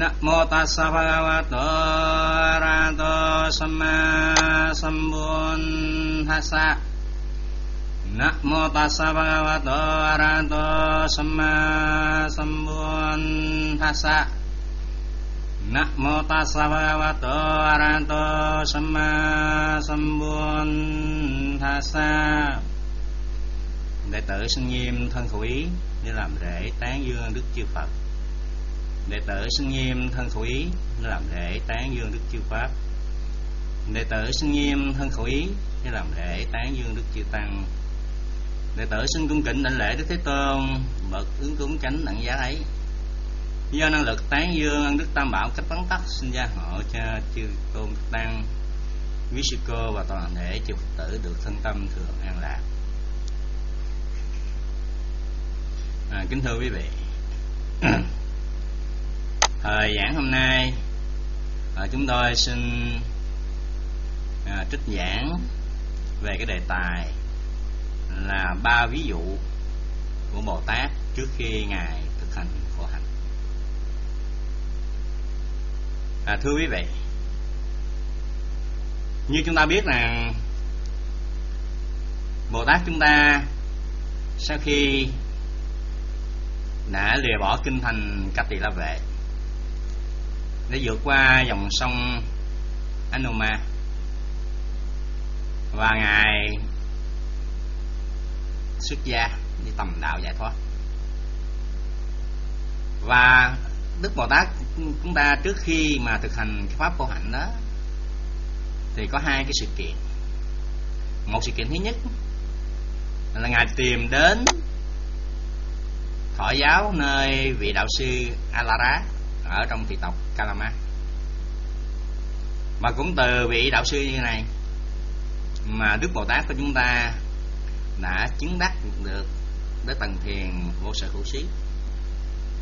นะโมตัสสะภะคะวะโตอะระหะโตสัมมาสัมพุทธัสสะนะโมตัสสะภะคะวะโตอะระหะโตสัมมาสัมพุทธัสสะนะโมตัสสะภะคะวะโตอะระหะโตสัมมาสัมพุทธัssa đệ tử xin nghiêm thân khẩu ý để làm lễ tán dương đức chư phật đệ tử sinh nghiêm thân khẩu ý làm lễ tán dương đức chư pháp. Đệ tử sinh nghiêm thân khẩu ý làm lễ tán dương đức chư tăng. Đệ tử xin cung kính đảnh lễ đức thế tôn bậc ứng cúng chánh đẳng giá ấy. Do năng lực tán dương ân đức tam bảo cách tấn tắc xin gia hộ cho chư tôn tăng quý sư cô và toàn thể chư phật tử được thân tâm thường an lạc. À, kính thưa quý vị. thời giảng hôm nay. À, chúng tôi xin à, trích giảng về cái đề tài là ba ví dụ của bồ tát trước khi ngài thực hành khổ hạnh. À, thưa quý vị như chúng ta biết rằng bồ tát chúng ta sau khi đã lìa bỏ kinh thành cách tỳ la vệ để vượt qua dòng sông Anoma và ngài xuất gia đi tầm đạo giải thoát. Và đức bồ tát chúng ta trước khi mà thực hành cái pháp vô hạnh đó, thì có hai cái sự kiện. Một sự kiện thứ nhất là ngài tìm đến thọ giáo nơi vị đạo sư Alara ở trong thị tộc Kalama. Mà cũng từ vị đạo sư như này mà Đức Bồ Tát của chúng ta đã chứng đắc được đến tầng thiền vô sở hữu xí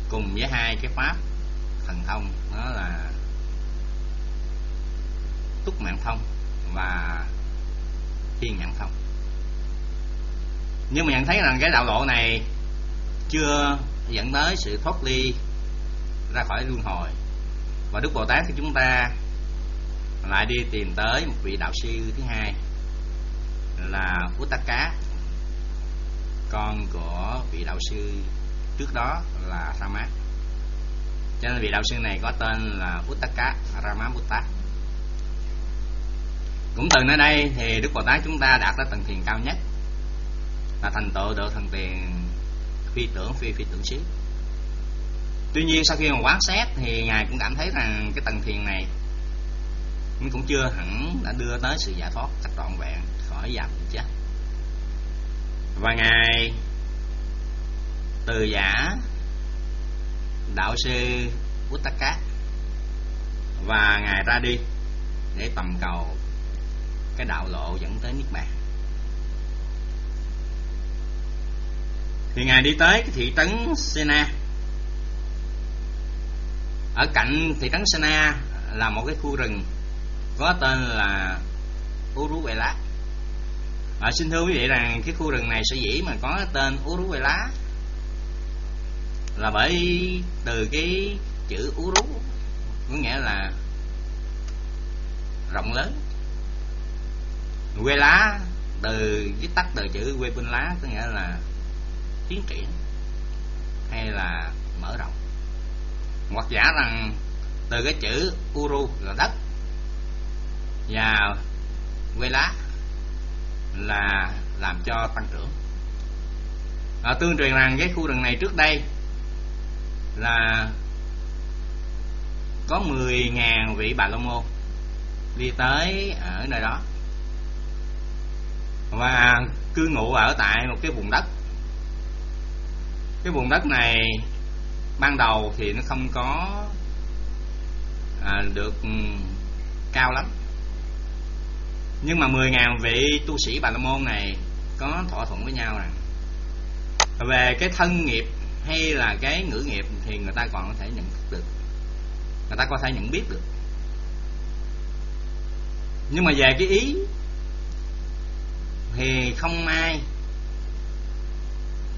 cùng với hai cái pháp thần thông, đó là túc mạng thông và thiên nhãn thông. Nhưng mà nhận thấy rằng cái đạo lộ này chưa dẫn tới sự thoát ly ra khỏi luân hồi. Và đức bồ tát của chúng ta lại đi tìm tới một vị đạo sư thứ hai, là Uttaka con của vị đạo sư trước đó là Rama. Cho nên vị đạo sư này có tên là Uttaka Rama Buddha cũng từ nơi đây thì Đức Bồ Tát chúng ta đạt tới tầng thiền cao nhất, là thành tựu được thần tiền phi tưởng phi phi tưởng xứ tuy nhiên sau khi mà quán xét thì ngài cũng cảm thấy rằng cái tầng thiền này cũng chưa hẳn đã đưa tới sự giải thoát cách trọn vẹn khỏi giảm chết. Và ngài từ giả đạo sư Uttaka và ngài ra đi để tầm cầu cái đạo lộ dẫn tới niết bàn. Thì ngài đi tới cái thị trấn Sena ở cạnh thị trấn Sena là một cái khu rừng có tên là Uruvela à, ờ, xin thưa quý vị rằng cái khu rừng này sở dĩ mà có tên Uruvela là bởi từ cái chữ Uru có nghĩa là rộng lớn. Quê lá từ viết tắt từ chữ quê bên lá có nghĩa là tiến triển hay là mở rộng hoặc giả rằng từ cái chữ uru là đất và quê lá là làm cho tăng trưởng. À, tương truyền rằng cái khu rừng này trước đây là có 10.000 vị bà la môn đi tới ở nơi đó và cư ngụ ở tại một cái vùng đất. Cái vùng đất này ban đầu thì nó không có à, được ừ, cao lắm. Nhưng mà 10.000 vị tu sĩ Bà La Môn này có thỏa thuận với nhau rằng về cái thân nghiệp hay là cái ngữ nghiệp thì người ta còn có thể nhận thức được. Người ta có thể nhận biết được. Nhưng mà về cái ý thì không ai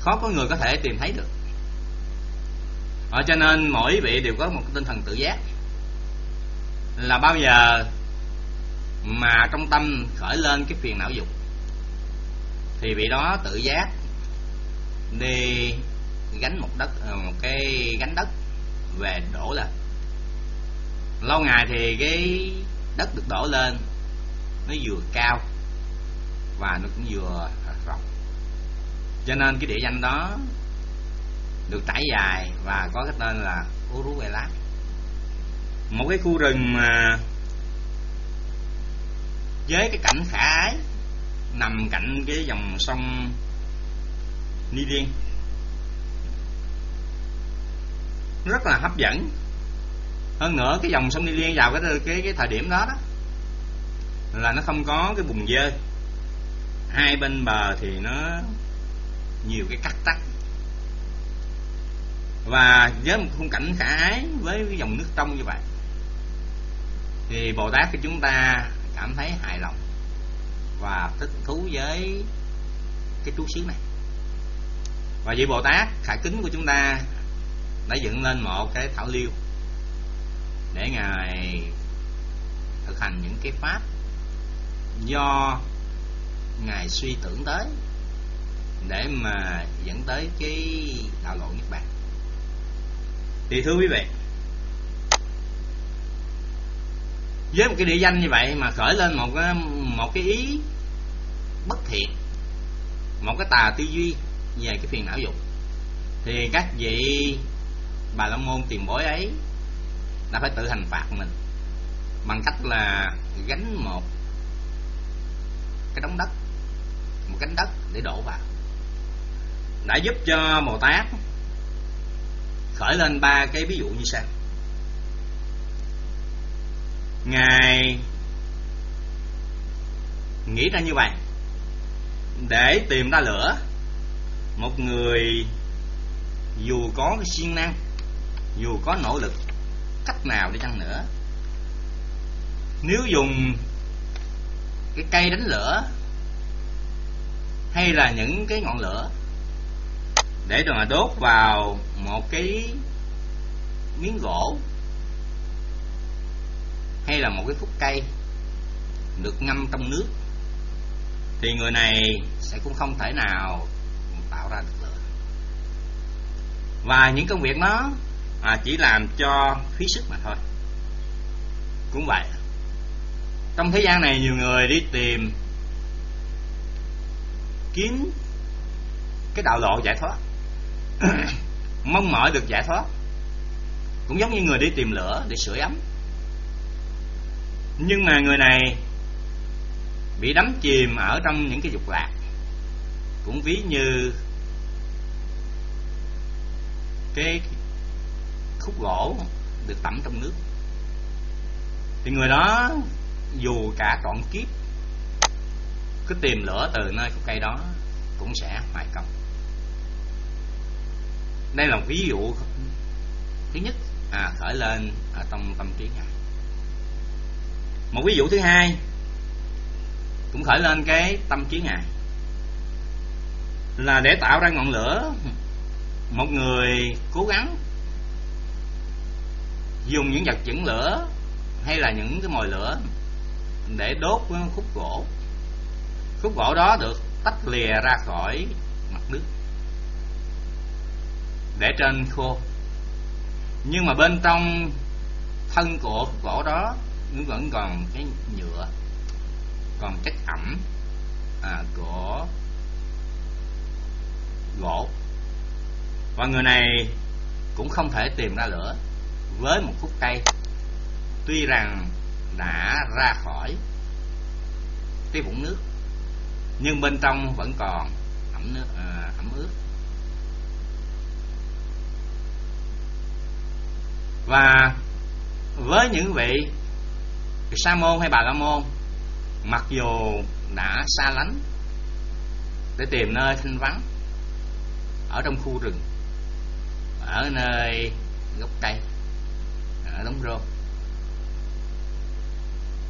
khó có người có thể tìm thấy được ở cho nên mỗi vị đều có một tinh thần tự giác. Là bao giờ mà trong tâm khởi lên cái phiền não dục, thì vị đó tự giác đi gánh một đất ờ, một cái gánh đất về đổ lên. Lâu ngày thì cái đất được đổ lên, nó vừa cao và nó cũng vừa rộng. Cho nên cái địa danh đó được trải dài và có cái tên là Uruguay một cái khu rừng mà với cái cảnh khả ái nằm cạnh cái dòng sông Nidian rất là hấp dẫn. Hơn nữa, cái dòng sông Nidian vào cái cái cái thời điểm đó đó, là nó không có cái bùn dơ. Hai bên bờ thì nó nhiều cái cắt tắc và với một khung cảnh khả ái với cái dòng nước trong như vậy, thì bồ tát của chúng ta cảm thấy hài lòng và thích thú với cái trú xứ này. Và vị bồ tát khả kính của chúng ta đã dựng lên một cái thảo liêu để ngài thực hành những cái pháp do ngài suy tưởng tới để mà dẫn tới cái đạo lộ nhất bàn thì thưa quý vị, với một cái địa danh như vậy mà khởi lên một cái một cái ý bất thiện, một cái tà tư duy về cái phiền não dục, thì các vị bà la môn tiền bối ấy đã phải tự hành phạt mình bằng cách là gánh một cái đống đất, một cánh đất để đổ vào, đã giúp cho bồ tát khởi lên ba cái ví dụ như sau. Ngài nghĩ ra như vậy, để tìm ra lửa. Một người dù có cái siêng năng, dù có nỗ lực, cách nào đi chăng nữa, nếu dùng cái cây đánh lửa hay là những cái ngọn lửa để rồi mà đốt vào một cái miếng gỗ hay là một cái khúc cây được ngâm trong nước. Thì người này sẽ cũng không thể nào tạo ra được lửa. Và những công việc đó à, chỉ làm cho phí sức mà thôi. Cũng vậy trong thế gian này nhiều người đi tìm kiếm cái đạo lộ giải thoát. mong mỏi được giải thoát. Cũng giống như người đi tìm lửa để sưởi ấm. Nhưng mà người này bị đắm chìm ở trong những cái dục lạc. Cũng ví như cái khúc gỗ được tẩm trong nước. Thì người đó, dù cả trọn kiếp, cứ tìm lửa từ nơi khúc cây đó, cũng sẽ hoài công đây là một ví dụ. Thứ nhất à, khởi lên ở trong tâm trí ngài. Một ví dụ thứ hai cũng khởi lên cái tâm trí ngài. Là để tạo ra ngọn lửa một người cố gắng dùng những vật dẫn lửa hay là những cái mồi lửa để đốt khúc gỗ. Khúc gỗ đó được tách lìa ra khỏi để trên khô. Nhưng mà bên trong thân của gỗ đó vẫn còn cái nhựa còn chất ẩm à, của gỗ. Và người này cũng không thể tìm ra lửa với một khúc cây tuy rằng đã ra khỏi cái vũng nước nhưng bên trong vẫn còn ẩm nước à, ẩm ướt. Và với những vị sa môn hay bà la môn, mặc dù đã xa lánh để tìm nơi thanh vắng ở trong khu rừng, ở nơi gốc cây, ở đống rô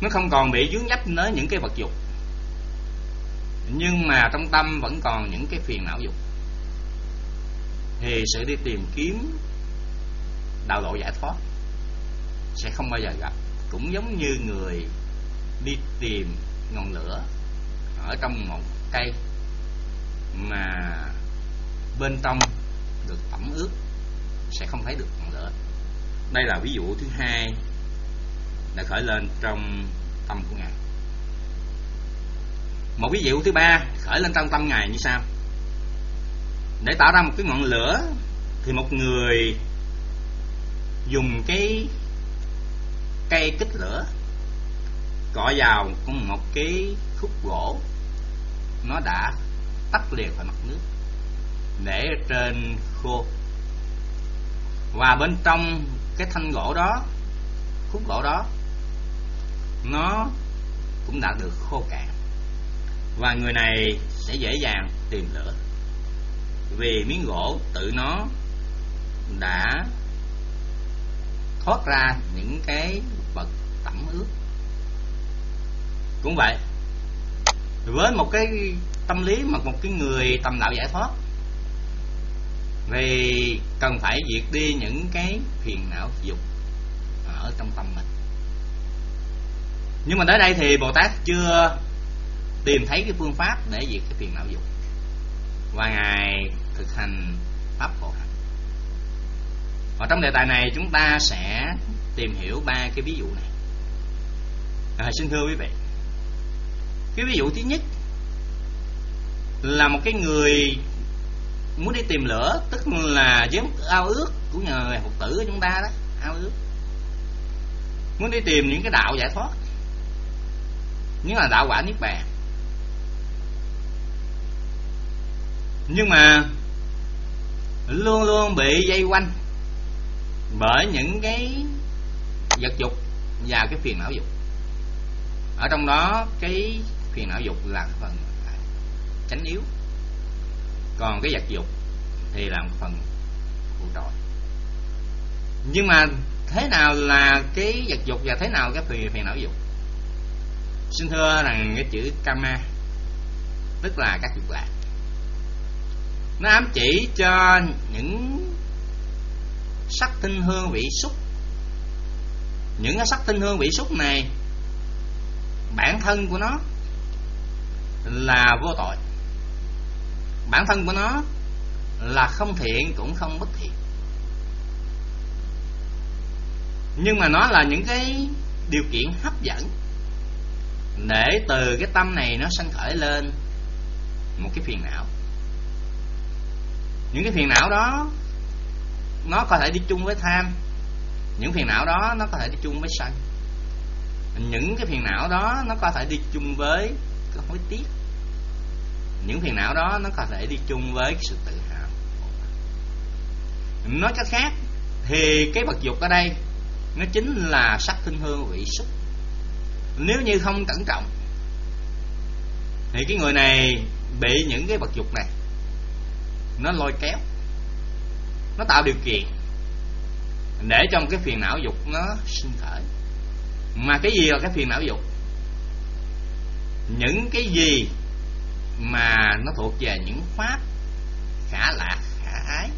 nó không còn bị dướng dấp tới những cái vật dục nhưng mà trong tâm vẫn còn những cái phiền não dục. Thì sự đi tìm kiếm đạo lộ giải thoát sẽ không bao giờ gặp. Cũng giống như người đi tìm ngọn lửa ở trong một cây mà bên trong được tẩm ướt sẽ không thấy được ngọn lửa. Đây là ví dụ thứ hai đã khởi lên trong tâm của ngài. Một ví dụ thứ ba khởi lên trong tâm ngài như sau. Để tạo ra một cái ngọn lửa, thì một người dùng cái cây kích lửa, cọ vào một cái khúc gỗ. Nó đã tắt liền khỏi mặt nước, để trên khô. Và bên trong cái thanh gỗ đó, khúc gỗ đó, nó cũng đã được khô cạn. Và người này sẽ dễ dàng tìm lửa, vì miếng gỗ tự nó đã thoát ra những cái vật tẩm ướt cũng vậy, với một cái tâm lý mà một cái người tầm đạo giải thoát vì cần phải diệt đi những cái phiền não dục ở trong tâm mình. Nhưng mà tới đây thì bồ tát chưa tìm thấy cái phương pháp để diệt cái phiền não dục. Và ngài thực hành pháp khổ hạnh và trong đề tài này chúng ta sẽ tìm hiểu ba cái ví dụ này. À, xin thưa quý vị cái ví dụ thứ nhất là một cái người muốn đi tìm lửa tức là giống ao ước của người phật tử của chúng ta đó ao ước. Muốn đi tìm những cái đạo giải thoát những là đạo quả niết bàn. Nhưng mà luôn luôn bị dây quanh bởi những cái vật dục và cái phiền não dục. Ở trong đó, cái phiền não dục là phần tránh yếu. Còn cái vật dục thì là một phần phụ trội. Nhưng mà thế nào là cái vật dục và thế nào cái phiền phiền não dục? Xin thưa rằng cái chữ kama tức là các dục lạc, nó ám chỉ cho những sắc tinh hương vị xúc. Những cái sắc tinh hương vị xúc này, bản thân của nó là vô tội. Bản thân của nó là không thiện cũng không bất thiện. Nhưng mà nó là những cái điều kiện hấp dẫn để từ cái tâm này nó sanh khởi lên một cái phiền não. Những cái phiền não đó nó có thể đi chung với tham. Những phiền não đó, nó có thể đi chung với sân. Những cái phiền não đó, nó có thể đi chung với cái hối tiếc. Những phiền não đó, nó có thể đi chung với sự tự hào. Nói cách khác, thì cái vật dục ở đây, nó chính là sắc thinh hương vị xúc. Nếu như không cẩn trọng, thì cái người này bị những cái vật dục này, nó lôi kéo nó tạo điều kiện để cho một cái phiền não dục nó sinh khởi. Mà cái gì là cái phiền não dục? Những cái gì mà nó thuộc về những pháp khả lạc, khả ái,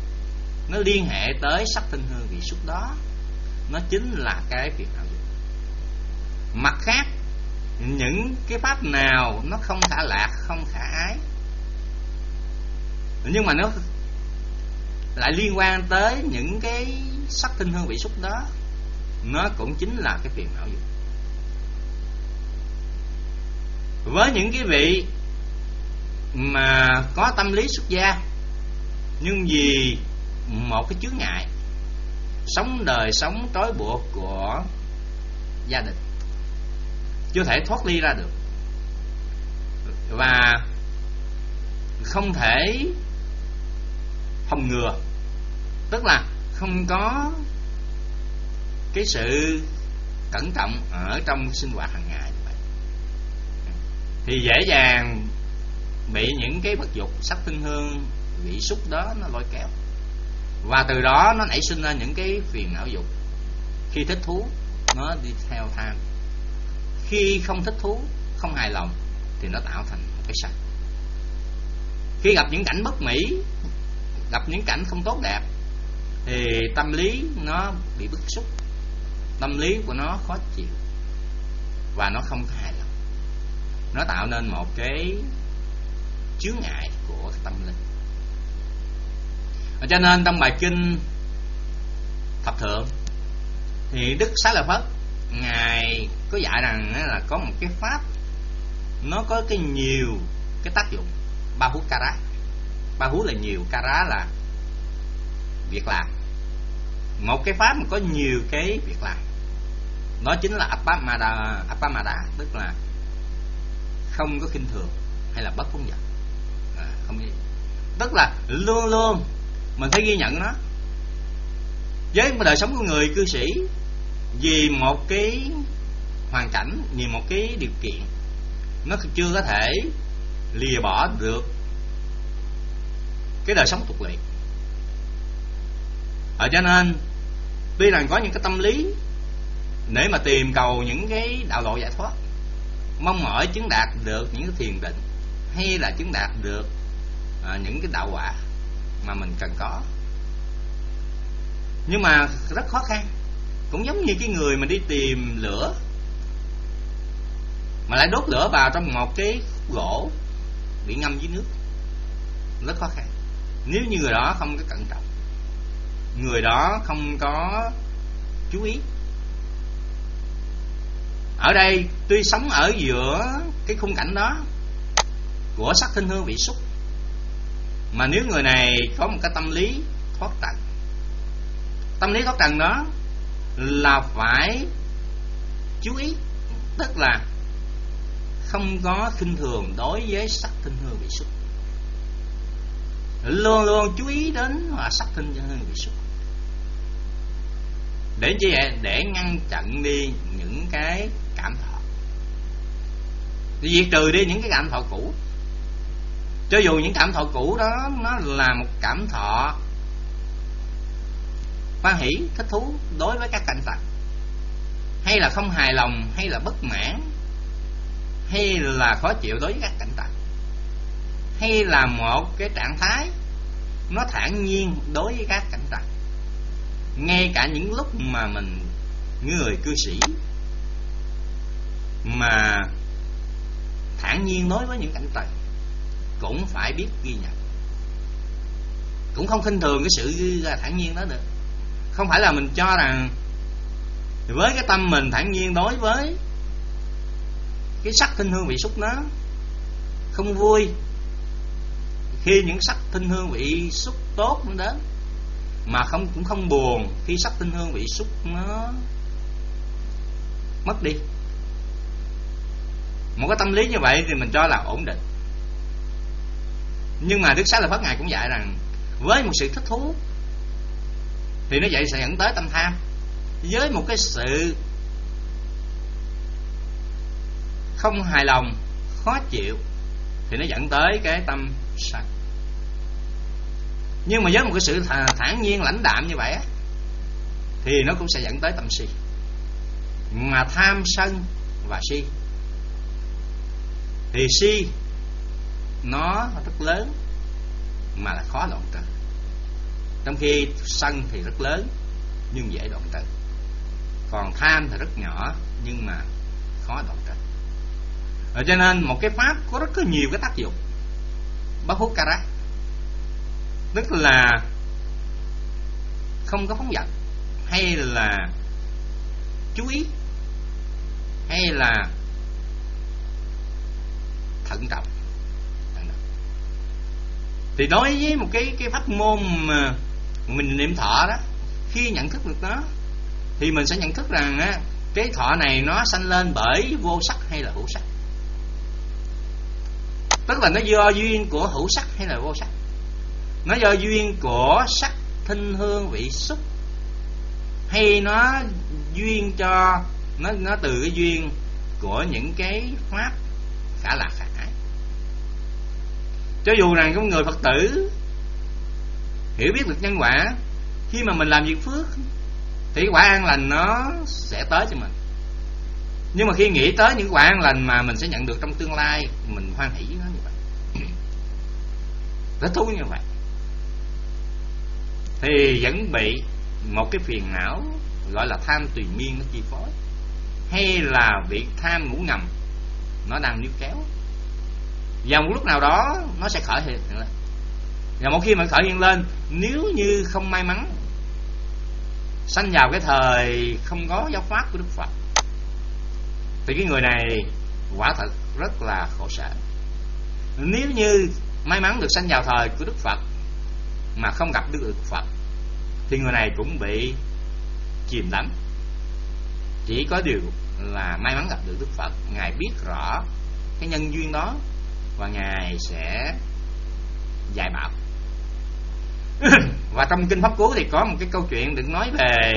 nó liên hệ tới sắc tinh hương vị xúc đó, nó chính là cái phiền não dục. Mặt khác, những cái pháp nào nó không khả lạc, không khả ái, nhưng mà nó lại liên quan tới những cái sắc tinh hương vị xúc đó. Nó cũng chính là cái phiền não dục. Với những cái vị mà có tâm lý xuất gia, nhưng vì một cái chướng ngại, sống đời sống trói buộc của gia đình, chưa thể thoát ly ra được. Và không thể phòng ngừa tức là không có cái sự cẩn trọng ở trong sinh hoạt hàng ngày vậy thì dễ dàng bị những cái vật dục sắc tinh hương vị xúc đó nó lôi kéo. Và từ đó nó nảy sinh ra những cái phiền não dục. Khi thích thú, nó đi theo tham khi không thích thú, không hài lòng, thì nó tạo thành một cái sạch khi gặp những cảnh bất mỹ, gặp những cảnh không tốt đẹp thì tâm lý nó bị bức xúc. Tâm lý của nó khó chịu. Và nó không hài lòng. Nó tạo nên một cái chướng ngại của tâm linh. Cho nên trong bài kinh thập thượng, thì đức xá lợi phất, ngài có dạy rằng là có một cái pháp, nó có cái nhiều cái tác dụng. Ba hú cara ba hú là nhiều cara là việc làm một cái pháp mà có nhiều cái việc làm. Đó chính là appamada appamada tức là không có khinh thường hay là bất phóng dật. À, không tức là luôn luôn mình phải ghi nhận nó. Với đời sống của người cư sĩ vì một cái hoàn cảnh vì một cái điều kiện nó chưa có thể lìa bỏ được cái đời sống tục lệ ở cho nên tuy rằng có những cái tâm lý để mà tìm cầu những cái đạo lộ giải thoát mong mỏi chứng đạt được những cái thiền định hay là chứng đạt được à, những cái đạo quả mà mình cần có. Nhưng mà rất khó khăn cũng giống như cái người mà đi tìm lửa mà lại đốt lửa vào trong một cái gỗ bị ngâm dưới nước. Rất khó khăn. Nếu như người đó không có cẩn trọng người đó không có chú ý. Ở đây tuy sống ở giữa cái khung cảnh đó của sắc thinh hương vị xúc, mà nếu người này có một cái tâm lý thoát trần tâm lý thoát trần đó là phải chú ý, tức là không có khinh thường đối với sắc thinh hương vị xúc. Luôn luôn chú ý đến là sắc thinh hương vị xúc để chi vậy? Để ngăn chặn đi những cái cảm thọ. Diệt trừ đi những cái cảm thọ cũ. Cho dù những cảm thọ cũ đó nó là một cảm thọ hoan hỷ, thích thú đối với các cảnh vật. Hay là không hài lòng, hay là bất mãn, hay là khó chịu đối với các cảnh vật. Hay là một cái trạng thái nó thản nhiên đối với các cảnh vật ngay cả những lúc mà mình người cư sĩ, mà thản nhiên đối với những cảnh trời cũng phải biết ghi nhận. Cũng không khinh thường cái sự thản nhiên đó được không phải là mình cho rằng với cái tâm mình thản nhiên đối với cái sắc thinh hương vị xúc nó không vui, khi những sắc thinh hương vị xúc tốt nó đến mà không, cũng không buồn khi sắc tinh hương bị xúc nó mất đi. Một cái tâm lý như vậy thì mình cho là ổn định. Nhưng mà đức sách là phất ngài cũng dạy rằng, với một sự thích thú, thì nó vậy sẽ dẫn tới tâm tham. Với một cái sự không hài lòng, khó chịu, thì nó dẫn tới cái tâm sạch nhưng mà với một cái sự thản nhiên, lãnh đạm như vậy á, thì nó cũng sẽ dẫn tới tâm si. Mà tham sân và si. Thì si, nó rất lớn, mà là khó đoạn trừ trong khi sân thì rất lớn, nhưng dễ đoạn trừ còn tham thì rất nhỏ, nhưng mà khó đoạn trừ cho nên một cái pháp có rất có nhiều cái tác dụng. Bất hút cara tức là không có phóng dật hay là chú ý hay là thận trọng. Thì đối với một cái cái pháp môn mà mình niệm thọ đó khi nhận thức được nó thì mình sẽ nhận thức rằng á, cái thọ này nó sanh lên bởi vô sắc hay là hữu sắc. Tức là nó do duyên của hữu sắc hay là vô sắc nó do duyên của sắc thinh hương vị xúc. Hay nó duyên cho, nó nó từ cái duyên của những cái pháp khả lạc khả ái. Cho dù rằng có người phật tử hiểu biết được nhân quả, khi mà mình làm việc phước thì quả an lành nó sẽ tới cho mình. Nhưng mà khi nghĩ tới những quả an lành mà mình sẽ nhận được trong tương lai, mình hoan hỷ nó như vậy. Rất thú như vậy thì vẫn bị một cái phiền não gọi là tham tùy miên nó chi phối. Hay là bị tham ngủ ngầm, nó đang níu kéo. Và một lúc nào đó, nó sẽ khởi hiện lên. Và một khi mà khởi hiện lên, nếu như không may mắn, sanh vào cái thời không có giáo pháp của đức phật, thì cái người này quả thật rất là khổ sở. Nếu như may mắn được sanh vào thời của đức phật mà không gặp đức phật, thì người này cũng bị chìm đắm. Chỉ có điều là may mắn gặp được đức phật, ngài biết rõ cái nhân duyên đó và ngài sẽ dạy bảo. Và trong kinh pháp cú thì có một cái câu chuyện được nói về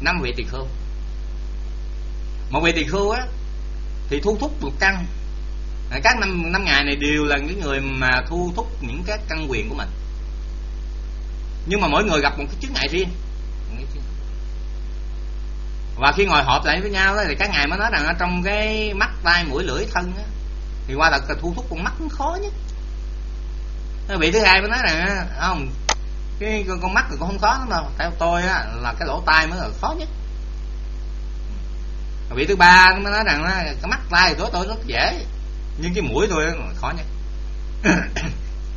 năm vị tỳ khưu. Một vị tỳ khưu á, thì thu thúc một căn các năm năm ngày này đều là những người mà thu thúc những cái căn quyền của mình. Nhưng mà mỗi người gặp một cái chướng ngại riêng. Và khi ngồi họp lại với nhau đó, thì các ngài mới nói rằng ở trong cái mắt tai mũi lưỡi thân đó, thì qua thật là thu thúc con mắt nó khó nhất. Vị thứ hai mới nói rằng không cái con, con mắt thì con không khó lắm đâu. Theo tôi á, là cái lỗ tai mới là khó nhất. Vị thứ ba mới nói rằng cái mắt tai của đối tôi rất dễ nhưng cái mũi thôi, khó nhất.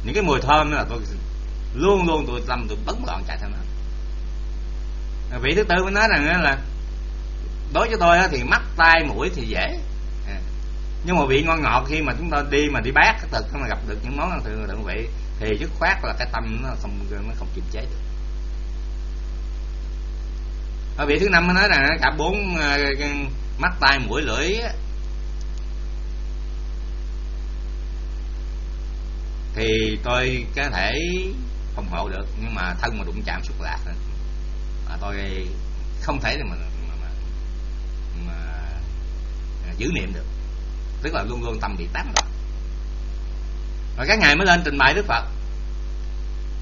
Những cái mùi thơm là tôi luôn luôn tôi tâm tôi bấn loạn chạy theo nó. Vị thứ tư mới nói rằng là, đối với tôi thì mắt, tai, mũi thì dễ. À. Nhưng mà vị ngon ngọt khi mà chúng ta đi mà đi bát cái thực mà gặp được những món ăn thường đựng vị, thì dứt khoát là cái tâm nó không nó không kiềm chế được. Ở vị thứ năm mới nói rằng cả bốn à, mắt, tai, mũi, lưỡi thì tôi có thể phòng hộ được nhưng mà thân mà đụng chạm xúc lạc. Mà tôi không thể mà, mà, mà, mà giữ niệm được. Tức là luôn luôn tâm bị tán loạn. và các ngài mới lên trình bày đức phật.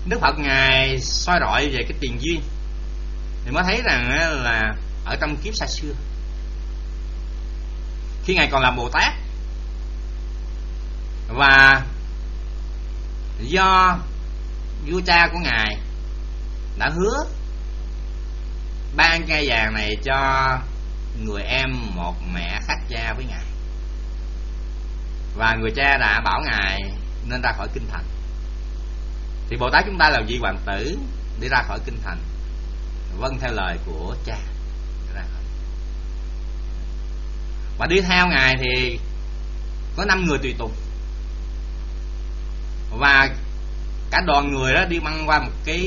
Đức phật ngài soi rọi về cái tiền duyên. Thì mới thấy rằng là ở trong kiếp xa xưa. Khi ngài còn làm bồ tát và do vua cha của ngài đã hứa ban cây vàng này cho người em một mẹ khác cha với ngài. Và người cha đã bảo ngài nên ra khỏi kinh thành. Thì bồ tát chúng ta là vị hoàng tử đi ra khỏi kinh thành. Vâng theo lời của cha ra khỏi. và đi theo ngài thì có năm người tùy tùng và cả đoàn người đó đi băng qua một cái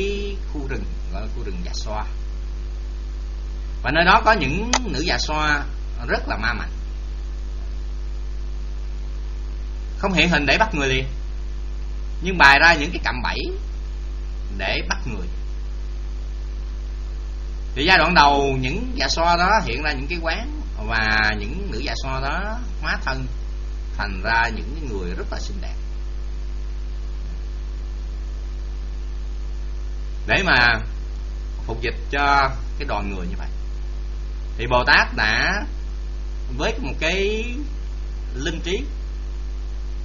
khu rừng, gọi là khu rừng già xoa. Và nơi đó có những nữ già xoa rất là ma mạnh không hiện hình để bắt người liền, nhưng bày ra những cái cạm bẫy để bắt người. Thì giai đoạn đầu, những dạ xoa đó hiện ra những cái quán và những nữ dạ xoa đó hóa thân thành ra những người rất là xinh đẹp. Để mà phục dịch cho cái đoàn người như vậy. Thì bồ tát đã với một cái linh trí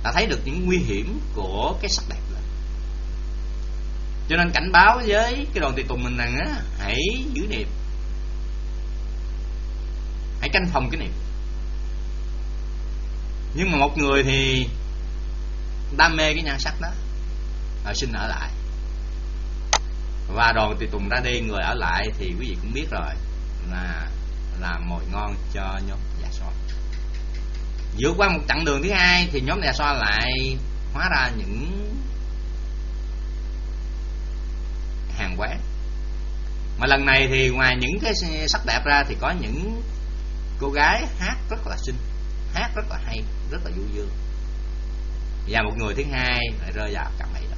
đã thấy được những nguy hiểm của cái sắc đẹp lên. Cho nên cảnh báo với cái đoàn tùy tùng mình rằng á, hãy giữ niệm. Hãy canh phòng cái niệm. Nhưng mà một người thì đam mê cái nhan sắc đó, họ xin ở lại và đoàn tùy tùng ra đi, người ở lại thì quý vị cũng biết rồi, là làm mồi ngon cho nhóm già so. Vượt qua một chặng đường thứ hai thì nhóm già so lại hóa ra những hàng quán. Mà lần này thì ngoài những cái sắc đẹp ra thì có những cô gái hát rất là xinh, hát rất là hay, rất là du dương. Và một người thứ hai lại rơi vào cạm bẫy đó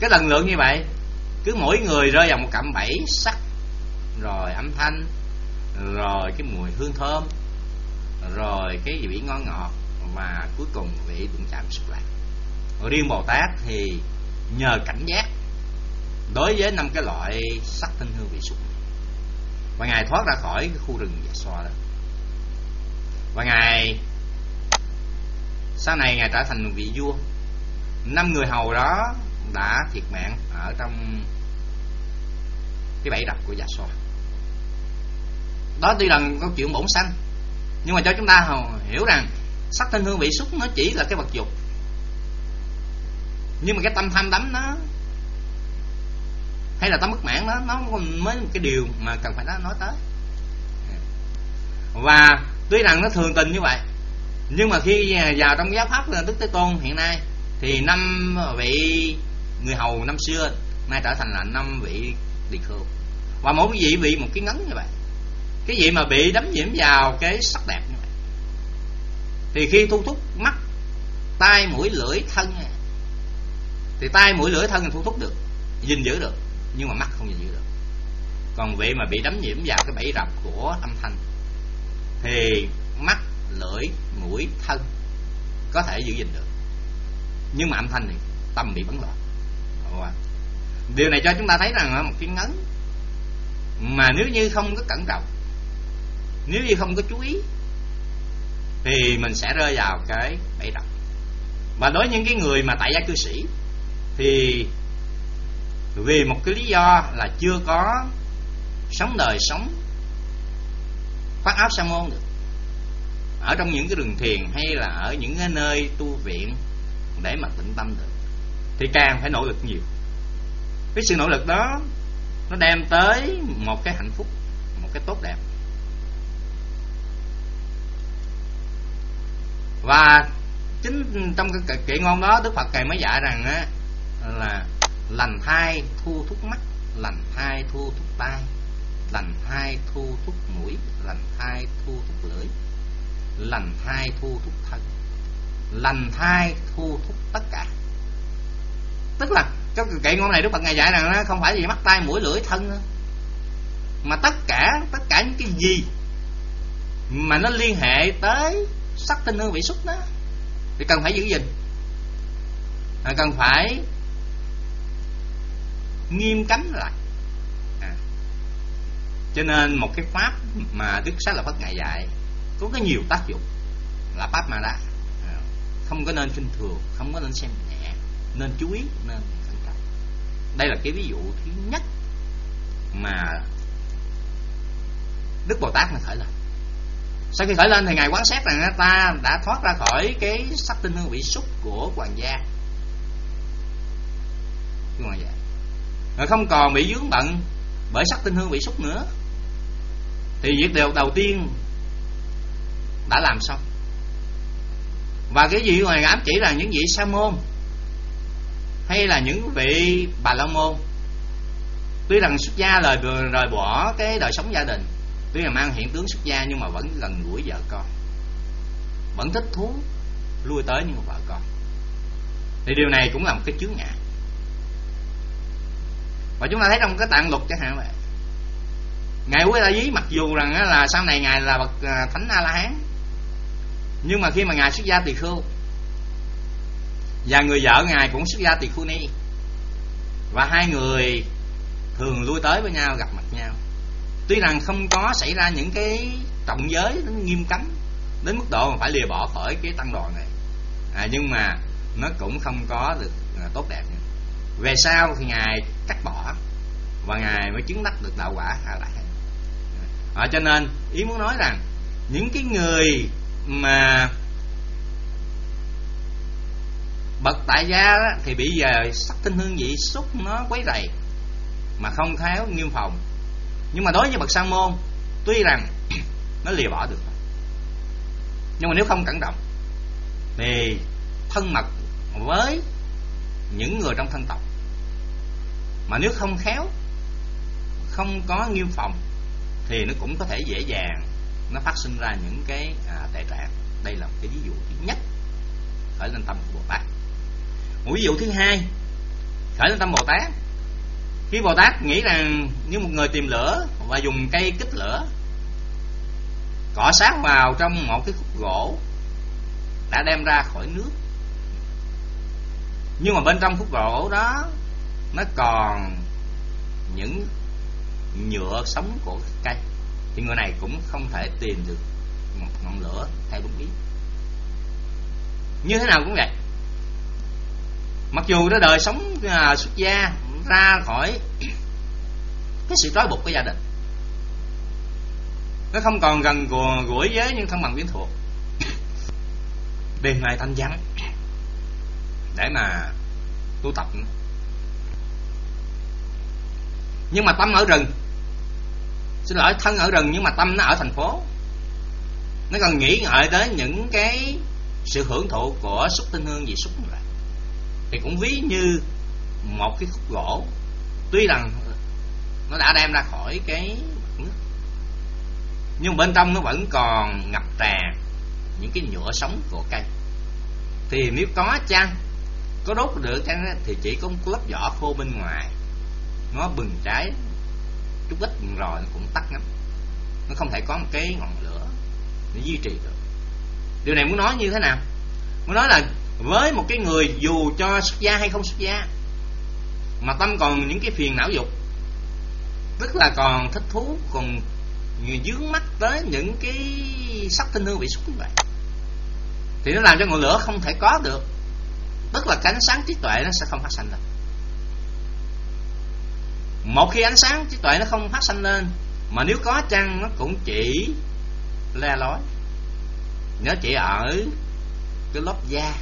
cái lần lượt như vậy, cứ mỗi người rơi vào một cạm bẫy sắc, rồi âm thanh, rồi cái mùi hương thơm, rồi cái vị ngon ngọt, và cuối cùng vị đụng chạm xúc lạc riêng bồ tát thì nhờ cảnh giác đối với năm cái loại sắc tinh hương vị xúc và ngài thoát ra khỏi cái khu rừng dạ xoa đó. Và ngài, sau này ngài trở thành một vị vua. Năm người hầu đó đã thiệt mạng ở trong cái bẫy đập của dạ già so đó tuy là câu chuyện bổn sanh nhưng mà cho chúng ta hiểu rằng sắc thân hương vị xúc nó chỉ là cái vật dục nhưng mà cái tâm tham đắm nó hay là tâm bất mãn đó, nó mới một cái điều mà cần phải nói tới. Và tuy rằng nó thường tình như vậy, nhưng mà khi vào trong giáo pháp đức thế tôn hiện nay, thì năm vị người hầu năm xưa, nay trở thành là năm vị tỳ khưu và mỗi vị bị một cái ngấn như vậy. Cái gì mà bị đấm nhiễm vào cái sắc đẹp như vậy. Thì khi thu thúc mắt, tai, mũi, lưỡi, thân thì tai, mũi, lưỡi, thân thì thu thúc được, gìn giữ được, nhưng mà mắt không gìn giữ được. Còn vị mà bị đấm nhiễm vào cái bẫy rập của âm thanh, thì mắt, lưỡi, mũi, thân có thể giữ gìn được. Nhưng mà âm thanh thì tâm bị bấn loạn điều này cho chúng ta thấy rằng một cái ngấn. Mà nếu như không có cẩn trọng, nếu như không có chú ý, thì mình sẽ rơi vào cái bẫy rập và đối với những cái người mà tại gia cư sĩ, thì vì một cái lý do là chưa có sống đời sống, khoác áo sa môn được, ở trong những cái đường thiền hay là ở những cái nơi tu viện để mà tĩnh tâm được thì càng phải nỗ lực nhiều. Cái sự nỗ lực đó, nó đem tới một cái hạnh phúc, một cái tốt đẹp. Và chính trong cái kệ ngôn đó, đức phật ngài mới dạy rằng á, là lành thai thu thúc mắt, lành thai thu thúc tai, lành thai thu thúc mũi, lành thai thu thúc lưỡi, lành thai thu thúc thân, lành thai thu thúc tất cả tức là cái kệ ngôn này đức phật ngài dạy rằng nó không phải gì mắt tay mũi lưỡi thân nữa mà tất cả tất cả những cái gì mà nó liên hệ tới sắc tinh hương vị xúc đó thì cần phải giữ gìn. À, cần phải nghiêm cấm lại. À. cho nên một cái pháp mà đức sách là phật ngài dạy có cái nhiều tác dụng là pháp mà đã à. không có nên kinh thường không có nên xem nên chú ý, nên thận trọng đây là cái ví dụ thứ nhất mà đức bồ tát này khởi lên. Sau khi khởi lên thì ngài quán xét rằng ta đã thoát ra khỏi cái sắc tinh hương vị xúc của hoàng gia. Ngoài vậy rồi không còn bị dướng bận bởi sắc tinh hương bị xúc nữa. Thì việc điều đầu tiên đã làm xong. Và cái gì ngoài ám chỉ là những vị sa môn hay là những vị bà la môn? Tuy rằng xuất gia lời rời bỏ cái đời sống gia đình, tuy là mang hiện tướng xuất gia nhưng mà vẫn gần gũi vợ con. Vẫn thích thú lui tới như một vợ con. Thì điều này cũng là một cái chướng ngại. Và chúng ta thấy trong cái tạng luật chẳng hạn vậy. Ngài quý la dí mặc dù rằng là sau này ngài là bậc à, thánh a la hán, nhưng mà khi mà ngài xuất gia tỳ khưu và người vợ ngài cũng xuất gia tỳ khu ni và hai người thường lui tới với nhau gặp mặt nhau. Tuy rằng không có xảy ra những cái trọng giới nghiêm cấm đến mức độ mà phải lìa bỏ khỏi cái tăng đoàn này. À, nhưng mà nó cũng không có được à, tốt đẹp nữa. về sau thì ngài cắt bỏ và ngài mới chứng đắc được đạo quả hạ lại. À, cho nên ý muốn nói rằng những cái người mà bậc tại gia đó, thì bị giờ sắc tinh hương vị xúc nó quấy rầy mà không khéo nghiêm phòng. Nhưng mà đối với bậc sa môn tuy rằng nó lìa bỏ được nhưng mà nếu không cẩn trọng thì thân mật với những người trong thân tộc. Mà nếu không khéo không có nghiêm phòng thì nó cũng có thể dễ dàng nó phát sinh ra những cái à, tệ trạng. Đây là một cái ví dụ thứ nhất khởi lên tâm của bồ tát một ví dụ thứ hai, khởi lên tâm bồ tát. Khi bồ tát nghĩ rằng như một người tìm lửa và dùng cây kích lửa, cọ sát vào trong một cái khúc gỗ đã đem ra khỏi nước. Nhưng mà bên trong khúc gỗ đó, nó còn những nhựa sống của cây. Thì người này cũng không thể tìm được một ngọn lửa theo đúng ý. Như thế nào cũng vậy mặc dù nó đời sống à, xuất gia ra khỏi cái sự trói buộc của gia đình. Nó không còn gần gũi với những thân bằng quyến thuộc. Bên ngoài thanh vắng để mà tu tập nhưng mà tâm ở rừng. Xin lỗi thân ở rừng nhưng mà tâm nó ở thành phố. Nó còn nghĩ ngợi tới những cái sự hưởng thụ của xúc tinh hương gì xúc lại thì cũng ví như một cái khúc gỗ. Tuy rằng nó đã đem ra khỏi cái nước, nhưng bên trong nó vẫn còn ngập tràn những cái nhựa sống của cây. Thì nếu có chăng, có đốt được chăng thì chỉ có một lớp vỏ khô bên ngoài. Nó bừng cháy, chút ít rồi nó cũng tắt ngắm nó không thể có một cái ngọn lửa để duy trì được. Điều này muốn nói như thế nào? Muốn nói là với một cái người dù cho xuất gia hay không xuất gia, mà tâm còn những cái phiền não dục. Tức là còn thích thú, còn dướng mắt tới những cái sắc tinh hương vị xúc như vậy. Thì nó làm cho ngọn lửa không thể có được. Tức là cái ánh sáng trí tuệ nó sẽ không phát sanh được một khi ánh sáng trí tuệ nó không phát sanh lên, mà nếu có chăng nó cũng chỉ le lói. Nó chỉ ở cái lớp da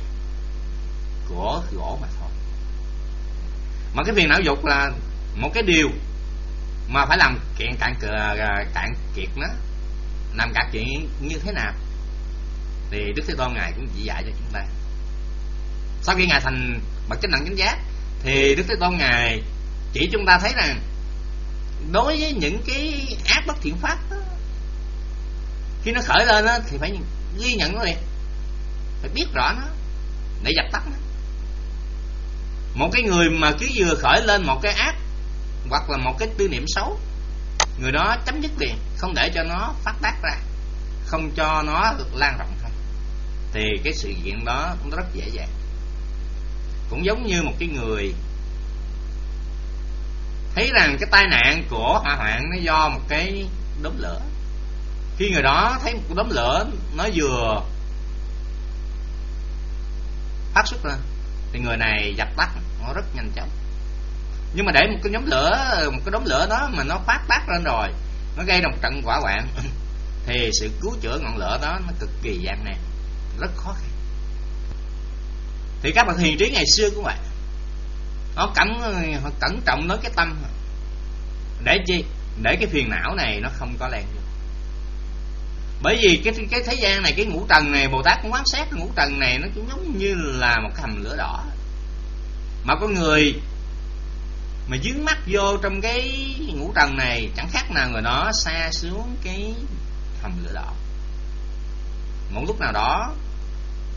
của gỗ mà thôi. Mà cái phiền não dục là một cái điều mà phải làm kiện cạn à, cạn kiệt nó làm cả chuyện như thế nào. Thì đức thế tôn ngài cũng chỉ dạy cho chúng ta. Sau khi ngài thành bậc chánh đẳng chánh giác thì đức thế tôn ngài chỉ chúng ta thấy rằng đối với những cái ác bất thiện pháp đó, khi nó khởi lên đó, thì phải ghi nhận nó liền. Phải biết rõ nó để dập tắt nó một cái người mà cứ vừa khởi lên một cái ác, hoặc là một cái tư niệm xấu, người đó chấm dứt liền, không để cho nó phát tác ra, không cho nó lan rộng thôi thì cái sự kiện đó cũng rất dễ dàng. Cũng giống như một cái người thấy rằng cái tai nạn của hỏa hoạn nó do một cái đốm lửa. Khi người đó thấy một đốm lửa nó vừa phát xuất lên thì người này dập tắt, nó rất nhanh chóng. Nhưng mà để một cái nhóm lửa, một cái đốm lửa đó mà nó phát tác lên rồi, nó gây ra một trận hỏa hoạn, thì sự cứu chữa ngọn lửa đó nó cực kỳ gian nan, rất khó khăn. Thì các bậc hiền trí ngày xưa cũng vậy. Họ cẩn họ cẩn trọng nói cái tâm. Để chi? Để cái phiền não này nó không có lan được bởi vì cái cái thế gian này, cái ngũ trần này, bồ tát cũng quán xét cái ngũ trần này, nó cũng giống như là một cái hầm lửa đỏ. Mà có người mà dướng mắt vô trong cái ngũ trần này, chẳng khác nào người đó xa xuống cái hầm lửa đỏ. Một lúc nào đó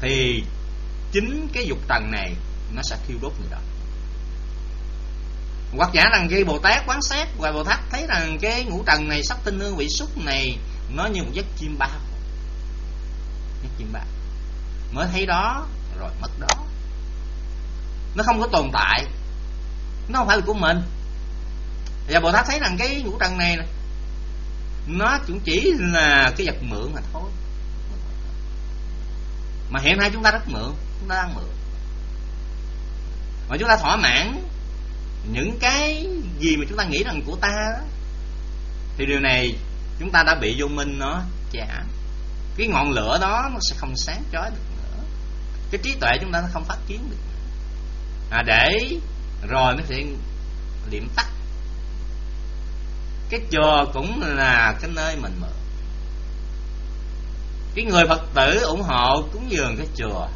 thì chính cái dục trần này nó sẽ thiêu đốt người đó. Hoặc giả rằng cái bồ tát quán xét, và bồ tát thấy rằng cái ngũ trần này sắp tinh hương vị xúc này nó như một giấc chim bao giấc chim bao mới thấy đó, rồi mất đó. Nó không có tồn tại. Nó không phải là của mình. Và bồ tát thấy rằng cái ngũ trần này nó cũng chỉ là cái vật mượn mà thôi. Mà hiện nay chúng ta rất mượn, chúng ta đang mượn. Mà chúng ta thỏa mãn những cái gì mà chúng ta nghĩ rằng của ta đó, thì điều này chúng ta đã bị vô minh nó chả cái ngọn lửa đó nó sẽ không sáng chói được nữa. Cái trí tuệ chúng ta nó không phát kiến được à, để rồi nó sẽ liệm tắt. Cái chùa cũng là cái nơi mình mượn cái người phật tử ủng hộ cúng dường cái chùa.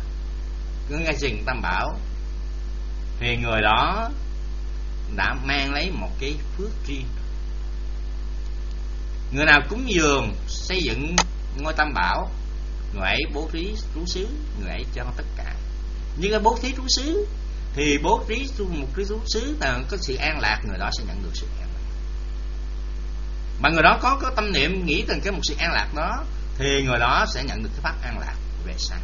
Cứ nghe trình tam bảo thì người đó đã mang lấy một cái phước riêng người nào cúng dường xây dựng ngôi tam bảo người ấy bố trí trú xứ người ấy cho tất cả. Nhưng cái bố thí trú xứ thì bố trí một cái trú xứ là có sự an lạc người đó sẽ nhận được sự an lạc. Mà người đó có có tâm niệm nghĩ rằng cái một sự an lạc đó thì người đó sẽ nhận được cái pháp an lạc về sau.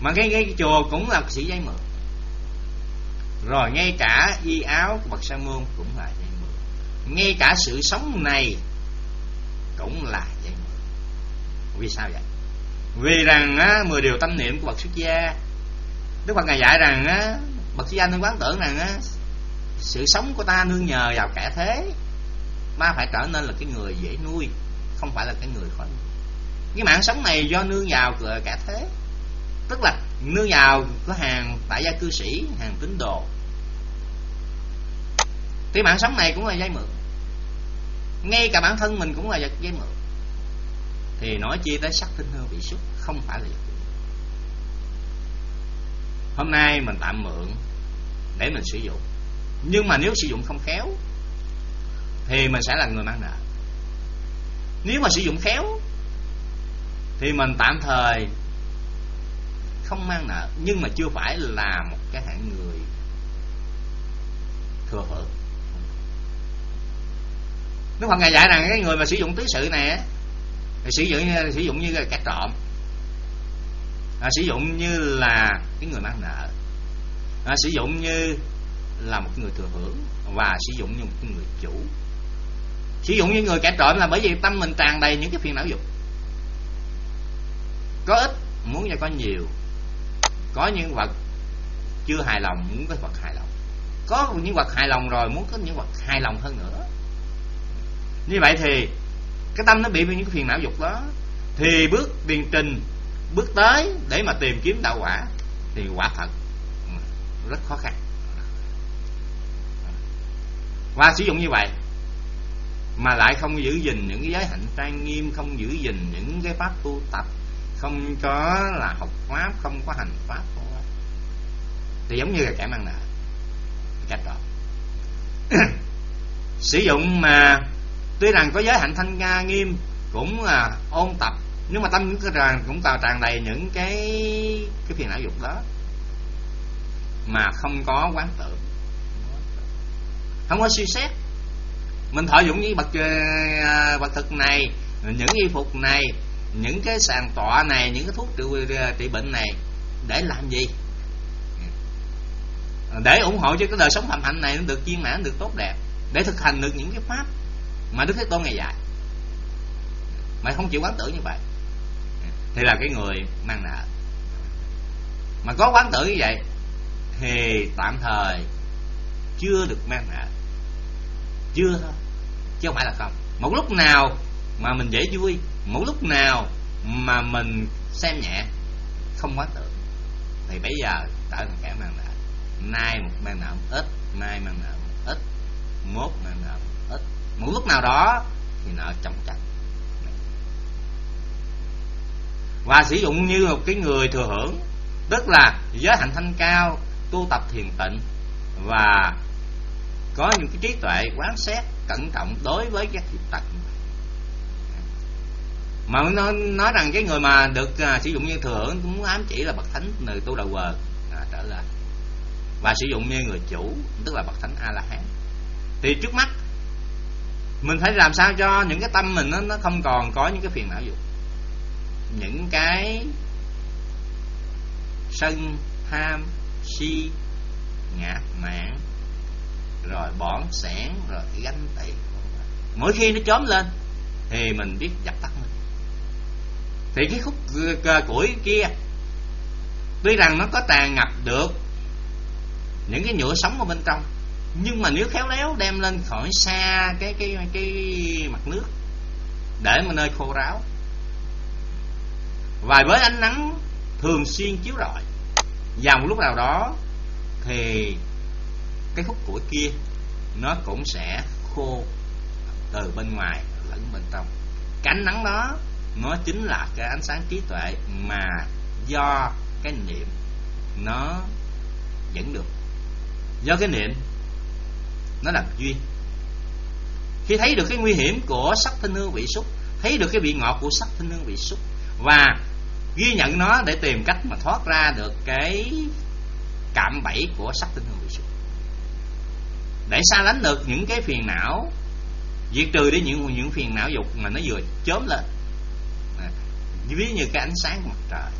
Mà cái, cái chùa cũng là sĩ giấy mượn rồi ngay cả y áo của bậc sa môn cũng vậy ngay cả sự sống này cũng là dây mượn vì sao vậy? Vì rằng á, 10 điều tâm niệm của bậc xuất gia. Đức phật ngài dạy rằng á bậc xuất gia nên quán tưởng rằng á sự sống của ta nương nhờ vào kẻ thế. Ma phải trở nên là cái người dễ nuôi không phải là cái người khó nuôi. Cái mạng sống này do nương vào kẻ thế. Tức là nương vào có hàng tại gia cư sĩ hàng tín đồ. Cái mạng sống này cũng là dây mượn ngay cả bản thân mình cũng là vật dây mượn. Thì nói chi tới sắc tinh hương vị xúc, không phải là vật hôm nay mình tạm mượn để mình sử dụng. Nhưng mà nếu sử dụng không khéo, thì mình sẽ là người mang nợ. Nếu mà sử dụng khéo, thì mình tạm thời không mang nợ. Nhưng mà chưa phải là một cái hạng người thừa hưởng. Đức Phật ngài dạy rằng cái người mà sử dụng tứ sự này thì sử dụng sử dụng như là kẻ trộm. À, sử dụng như là cái người mang nợ. À, sử dụng như là một người thừa hưởng và sử dụng như một người chủ. Sử dụng như người kẻ trộm là bởi vì tâm mình tràn đầy những cái phiền não dục. Có ít muốn cho có nhiều. Có những vật chưa hài lòng muốn cái vật hài lòng. Có những vật hài lòng rồi muốn có những vật hài lòng hơn nữa như vậy thì cái tâm nó bị những cái phiền não dục đó. Thì bước tiền trình, bước tới để mà tìm kiếm đạo quả thì quả thật rất khó khăn. Và sử dụng như vậy mà lại không giữ gìn những cái giới hạnh trang nghiêm, không giữ gìn những cái pháp tu tập, không có là học pháp, không có hành pháp thì giống như là kẻ mang nợ cách đó sử dụng mà tuy rằng có giới hạnh thanh nga nghiêm cũng là ôn tập nhưng mà tâm cũng tràn cũng tào tràn đầy những cái cái phiền não dục đó. Mà không có quán tưởng không có suy xét. Mình thọ dụng những bậc à, bậc thực này những y phục này những cái sàn tọa này những cái thuốc trị, à, trị bệnh này để làm gì? Để ủng hộ cho cái đời sống phạm hạnh này nó được viên mãn được tốt đẹp để thực hành được những cái pháp mà đức thế tôn ngày dạy. Mà không chịu quán tưởng như vậy. Thì là cái người mang nợ. Mà có quán tưởng như vậy, thì tạm thời chưa được mang nợ. Chưa thôi, chứ không phải là không. Một lúc nào mà mình dễ vui, một lúc nào mà mình xem nhẹ, không quán tưởng thì bây giờ trở thành kẻ mang nợ. Nay một mang nợ ít, mai mang nợ ít, mốt mang nợ một lúc nào đó thì nợ chồng chặt và sử dụng như một cái người thừa hưởng tức là giới hạnh thanh cao tu tập thiền tịnh và có những cái trí tuệ quán xét cẩn trọng đối với các nghiệp tật. Mà nó nói rằng cái người mà được à, sử dụng như thừa hưởng cũng muốn ám chỉ là bậc thánh từ tu đầu quờ à, trở lại và sử dụng như người chủ tức là bậc thánh a la hán. Thì trước mắt mình phải làm sao cho những cái tâm mình nó, nó không còn có những cái phiền não dục những cái sân ham si ngạt mạn rồi bỏn sẻn rồi ganh tị mỗi khi nó chóm lên thì mình biết dập tắt mình thì cái khúc củi kia tuy rằng nó có tàn ngập được những cái nhựa sống ở bên trong nhưng mà nếu khéo léo đem lên khỏi xa cái cái cái mặt nước để mà nơi khô ráo. Và với ánh nắng thường xuyên chiếu rọi vào một lúc nào đó thì cái khúc củi kia nó cũng sẽ khô từ bên ngoài lẫn bên trong. Cái ánh nắng đó nó chính là cái ánh sáng trí tuệ mà do cái niệm nó dẫn được. Do cái niệm nó là duyên. Khi thấy được cái nguy hiểm của sắc thân hương vị xúc, thấy được cái vị ngọt của sắc thân hương vị xúc, và ghi nhận nó để tìm cách mà thoát ra được cái cạm bẫy của sắc thân hương vị xúc. Để xa lánh được những cái phiền não, diệt trừ đi những những phiền não dục mà nó vừa chớm lên. À, ví như cái ánh sáng của mặt trời,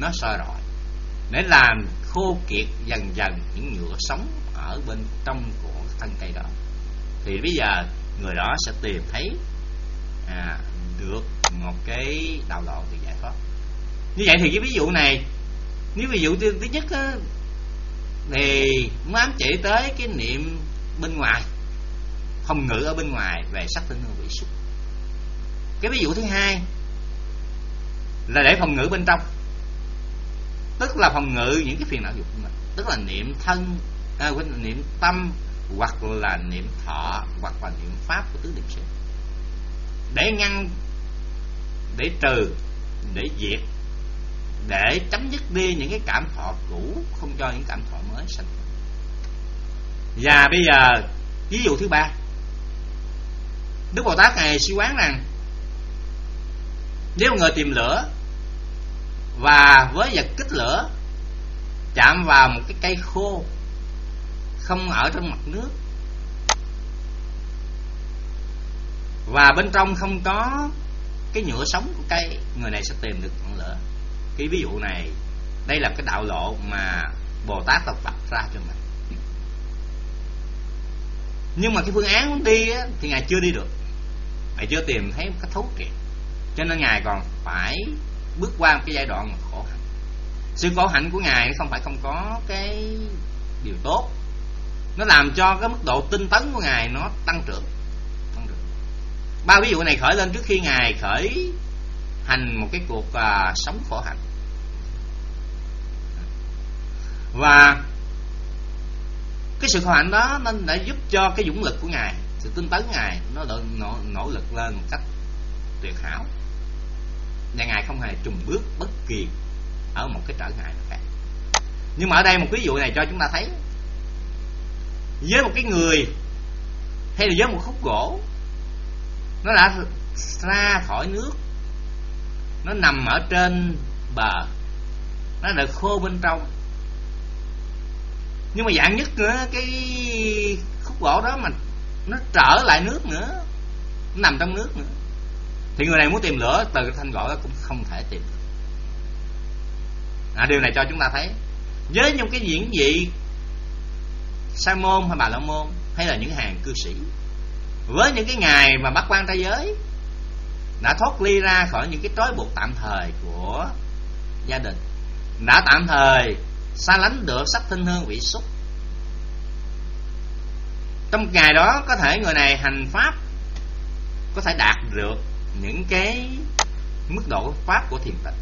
nó soi rọi. Để làm khô kiệt dần dần những nhựa sống ở bên trong của thân cây đó. Thì bây giờ người đó sẽ tìm thấy à, được một cái đạo lộ được giải thoát. Như vậy thì cái ví dụ này nếu ví dụ thứ, thứ nhất á, thì muốn ám chỉ tới cái niệm bên ngoài phòng ngữ ở bên ngoài về sắc tinh hương vị xúc. Cái ví dụ thứ hai là để phòng ngự bên trong tức là phòng ngự những cái phiền não dục của mình. Tức là niệm thân à, niệm tâm hoặc là niệm thọ hoặc là niệm pháp của tứ niệm xứ để ngăn để trừ để diệt để chấm dứt đi những cái cảm thọ cũ không cho những cảm thọ mới sinh. Và bây giờ ví dụ thứ ba. Đức bồ tát này suy quán rằng nếu người tìm lửa và với vật kích lửa chạm vào một cái cây khô không ở trong mặt nước. Và bên trong không có cái nhựa sống của cây người này sẽ tìm được ngọn lửa. Cái ví dụ này đây là cái đạo lộ mà bồ tát tập phật ra cho mình. Nhưng mà cái phương án đi á, thì ngài chưa đi được. Ngài chưa tìm thấy một cái thấu triệt. Cho nên ngài còn phải bước qua một cái giai đoạn khổ hạnh. Sự khổ hạnh của ngài không phải không có cái điều tốt. Nó làm cho cái mức độ tinh tấn của ngài nó tăng trưởng tăng trưởng. Ba ví dụ này khởi lên trước khi ngài khởi hành một cái cuộc à, sống khổ hạnh. Và cái sự khổ hạnh đó nên đã giúp cho cái dũng lực của ngài sự tinh tấn ngài nó được nỗ, nỗ lực lên một cách tuyệt hảo và ngài không hề trùng bước bất kỳ ở một cái trở ngại nào cả. nhưng mà ở đây một ví dụ này cho chúng ta thấy. Với một cái người hay là với một khúc gỗ, nó đã ra khỏi nước, nó nằm ở trên bờ, nó được khô bên trong. Nhưng mà dạng nhất nữa, cái khúc gỗ đó mà nó trở lại nước nữa, nó nằm trong nước nữa thì người này muốn tìm lửa từ cái thanh gỗ đó cũng không thể tìm được. À, điều này cho chúng ta thấy với những cái diễn dị sa môn hay bà la môn hay là những hàng cư sĩ với những cái ngày mà bắt quan trai giới đã thoát ly ra khỏi những cái trói buộc tạm thời của gia đình đã tạm thời xa lánh được sắc thinh hương vị xúc. Trong ngày đó có thể người này hành pháp có thể đạt được những cái mức độ pháp của thiền tịnh.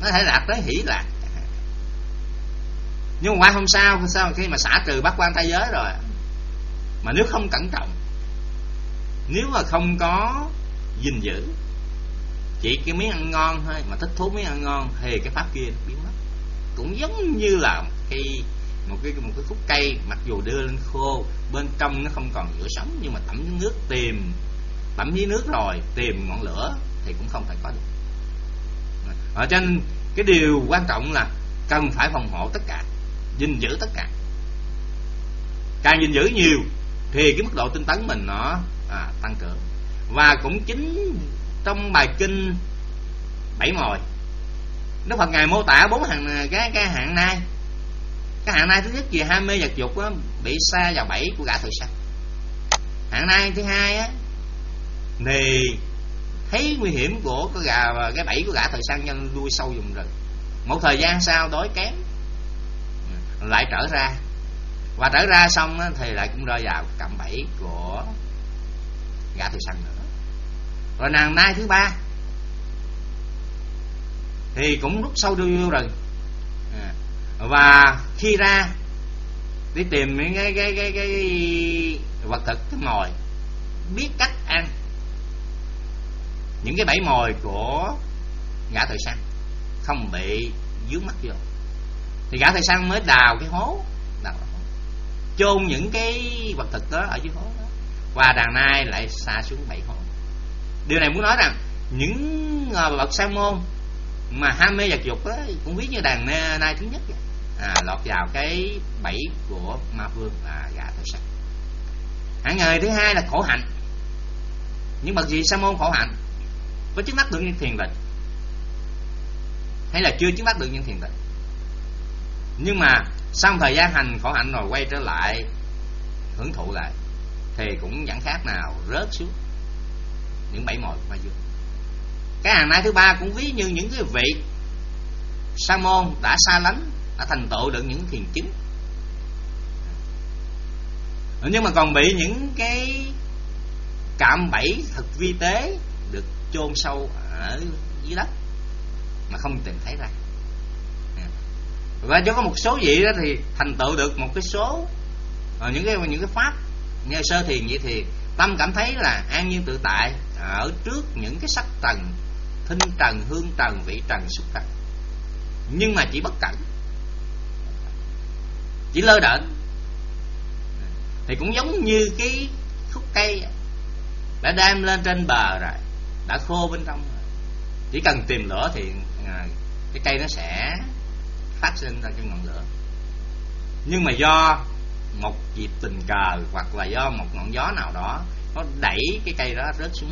Nó thể đạt tới hỷ lạc. Nhưng mà qua hôm sau sao khi mà xả trừ bắt quan trai giới rồi, mà nếu không cẩn trọng, nếu mà không có gìn giữ, chỉ cái miếng ăn ngon thôi, mà thích thú miếng ăn ngon thì cái pháp kia biến mất. Cũng giống như là một cái một cái một cái khúc cây, mặc dù đưa lên khô, bên trong nó không còn nhựa sống nhưng mà tẩm nước tìm tắm dưới nước rồi tìm ngọn lửa thì cũng không thể có được. Ở trên cái điều quan trọng là cần phải phòng hộ tất cả gìn giữ tất cả. Càng gìn giữ nhiều thì cái mức độ tinh tấn mình nó à, tăng trưởng. Và cũng chính trong bài kinh bảy mồi Đức Phật ngài mô tả bốn hàng cái cái hạng nai. Cái hạng nai thứ nhất về ham mê vật dục á, bị xa vào bẫy của gã thời sanh. Hạng nai thứ hai á thì thấy nguy hiểm của cái gà và cái bẫy của gã thời săn nhân đuôi sâu dùng rừng. Một thời gian sau đói kém. Lại trở ra. Và trở ra xong thì lại cũng rơi vào cạm bẫy của gã thời săn nữa. Rồi nàng nai thứ ba thì cũng rút sâu vô rừng. À, và khi ra đi tìm những cái cái cái cái vật thực cái mồi biết cách ăn những cái bẫy mồi của gã thời săn không bị dướng mắt vô. Thì gã thời săn mới đào cái hố đào cái hố. Chôn những cái vật thực đó ở dưới hố đó. Và đàn nai lại xa xuống bảy hố. Điều này muốn nói rằng những ờ, bậc sa môn mà ham mê vật dục ấy cũng ví như đàn nai thứ nhất à, lọt vào cái bẫy của ma vương là gã thời săn hạng người thứ hai là khổ hạnh. Những bậc gì sa môn khổ hạnh? Có chứng đắc được những thiền định? Hay là chưa chứng đắc được những thiền định? Nhưng mà sau thời gian hành khổ hạnh rồi quay trở lại, hưởng thụ lại, thì cũng chẳng khác nào rớt xuống những bảy mồi của ma dương. Cái hàng nay thứ ba cũng ví như những cái vị sa môn đã xa lánh, đã thành tựu được những thiền chứng nhưng mà còn bị những cái cạm bẫy thực vi tế được chôn sâu ở dưới đất mà không tìm thấy ra. Và cho có một số vị đó thì thành tựu được một cái số ờ, những cái những cái pháp. Như sơ thiền vậy thì tâm cảm thấy là an nhiên tự tại ở trước những cái sắc trần, thinh trần, hương trần, vị trần, xúc trần. Nhưng mà chỉ bất cẩn, chỉ lơ đễnh. Thì cũng giống như cái khúc cây đã đem lên trên bờ rồi đã khô bên trong rồi. Chỉ cần tìm lửa thì à, cái cây nó sẽ phát sinh ra cái ngọn lửa. Nhưng mà do một dịp tình cờ hoặc là do một ngọn gió nào đó nó đẩy cái cây đó rớt xuống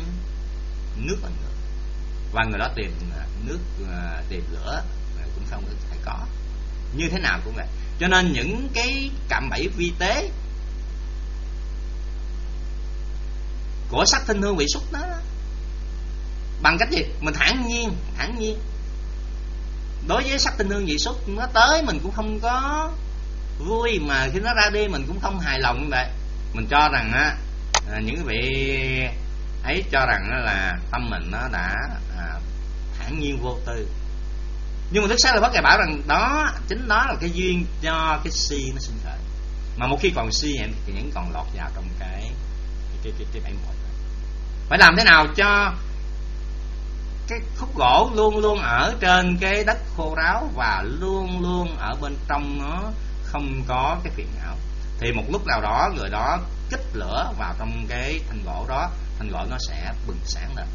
nước lần nữa và người đó tìm à, nước à, tìm lửa à, cũng không thể có. Như thế nào cũng vậy. Cho nên những cái cạm bẫy vi tế của sắc thinh hương vị xúc đó bằng cách gì? Mình thản nhiên thản nhiên. Đối với sắc tinh hương vị xúc nó tới mình cũng không có vui mà khi nó ra đi mình cũng không hài lòng như vậy. Mình cho rằng á à, những vị ấy cho rằng là tâm mình nó đã à, thản nhiên vô tư. Nhưng mà đức xác là bác ngài bảo rằng đó chính đó là cái duyên cho cái si nó sinh khởi. Mà một khi còn si thì những còn lọt vào trong cái cái cái cái bẫy mồi phải làm thế nào cho cái khúc gỗ luôn luôn ở trên cái đất khô ráo và luôn luôn ở bên trong nó không có cái phiền não. Thì một lúc nào đó người đó kích lửa vào trong cái thanh gỗ đó thanh gỗ nó sẽ bừng sáng lên.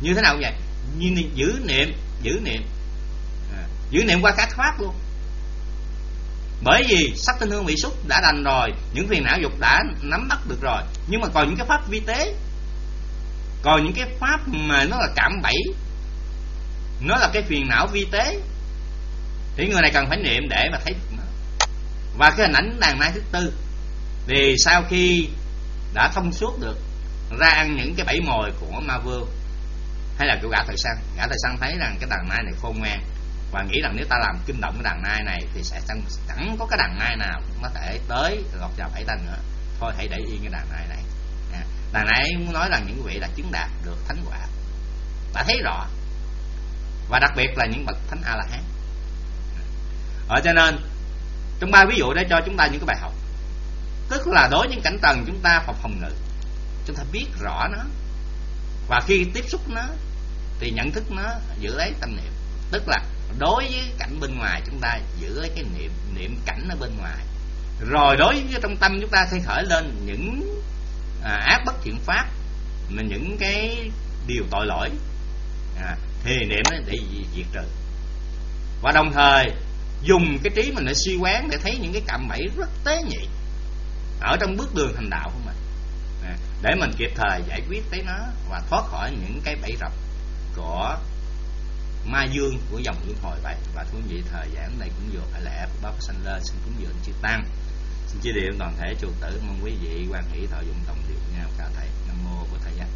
Như thế nào vậy? Như giữ niệm giữ niệm. À, giữ niệm qua các pháp luôn. Bởi vì sắc tinh hương vị xúc đã đành rồi những phiền não dục đã nắm bắt được rồi. Nhưng mà còn những cái pháp vi tế còn những cái pháp mà nó là cảm bẫy nó là cái phiền não vi tế. Thì người này cần phải niệm để mà thấy nó và cái hình ảnh đàn nai thứ tư. Thì sau khi đã thông suốt được ra ăn những cái bẫy mồi của ma vương hay là của gã thời săn gã thời săn thấy rằng cái đàn nai này khôn ngoan và nghĩ rằng nếu ta làm kinh động cái đàn nai này thì sẽ chẳng, chẳng có cái đàn nai nào cũng có thể tới lọt vào bẫy ta nữa. Thôi hãy để yên cái đàn nai này. À, đàn nai muốn nói rằng những vị đã chứng đạt được thánh quả. Đã thấy rõ và đặc biệt là những bậc thánh a la hán ở ờ, cho nên trong ba ví dụ để cho chúng ta những cái bài học. Tức là đối với những cảnh tầng chúng ta phòng phòng ngự chúng ta biết rõ nó. Và khi tiếp xúc nó thì nhận thức nó giữ lấy tâm niệm. Tức là đối với cảnh bên ngoài chúng ta giữ lấy cái niệm niệm cảnh ở bên ngoài. Rồi đối với trong tâm chúng ta sẽ khởi lên những à, ác bất thiện pháp mà những cái điều tội lỗi. À, thì niệm để diệt trừ. Và đồng thời, dùng cái trí mình để suy quán để thấy những cái cạm bẫy rất tế nhị ở trong bước đường thành đạo của mình. À, để mình kịp thời giải quyết tới nó và thoát khỏi những cái bẫy rập của ma dương, của dòng luân hồi vậy. Và thú vị, thời gian này cũng vừa phải lẽ báo sanh lên xin cúng dường chư tăng. Xin chia điện toàn thể chùa tử, mong quý vị quan hỷ thọ dụng tổng điều nhau cả thầy. Nam mô của thầy giác